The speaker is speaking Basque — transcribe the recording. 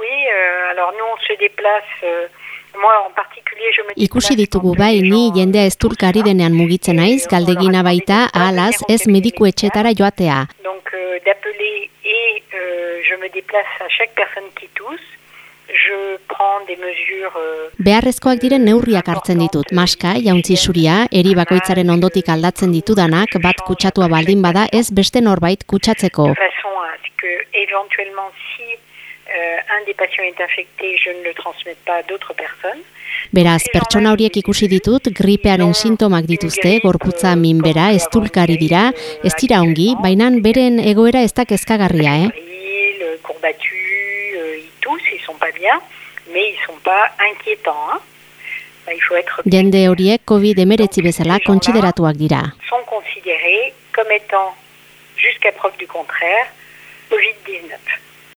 oui. Euh, alors nous, on se déplace... Euh, me Ikusi ditugu bai, ni jendea estulkari denean mugitzen naiz, galdegina baita, alaz, ez mediku etxetara joatea. Donc, euh, d'appeler et euh, je me déplace à chaque personne qui tousse, je prends des mesures... Euh, Beharrezkoak diren neurriak hartzen ditut. Maska, jauntzi zuria, eri bakoitzaren ondotik aldatzen ditudanak, bat kutsatua baldin bada ez beste norbait kutsatzeko. De façon que, éventuellement, si euh, un des patients est infecté, je ne le transmette pas à d'autres personnes. Beraz, pertsona horiek ikusi ditut, gripearen sintomak dituzte, gorputza minbera, estulkari dira, ez dira ongi, baina beren egoera ez da kezkagarria, eh? Courbattu, euh, ils toussent, ils sont pas bien, mais ils sont pas inquiétants, hein? Jende horiek COVID-19 bezala kontsideratuak dira. Sont considérés comme étant, jusqu'à preuve du contraire, COVID-19.